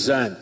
presents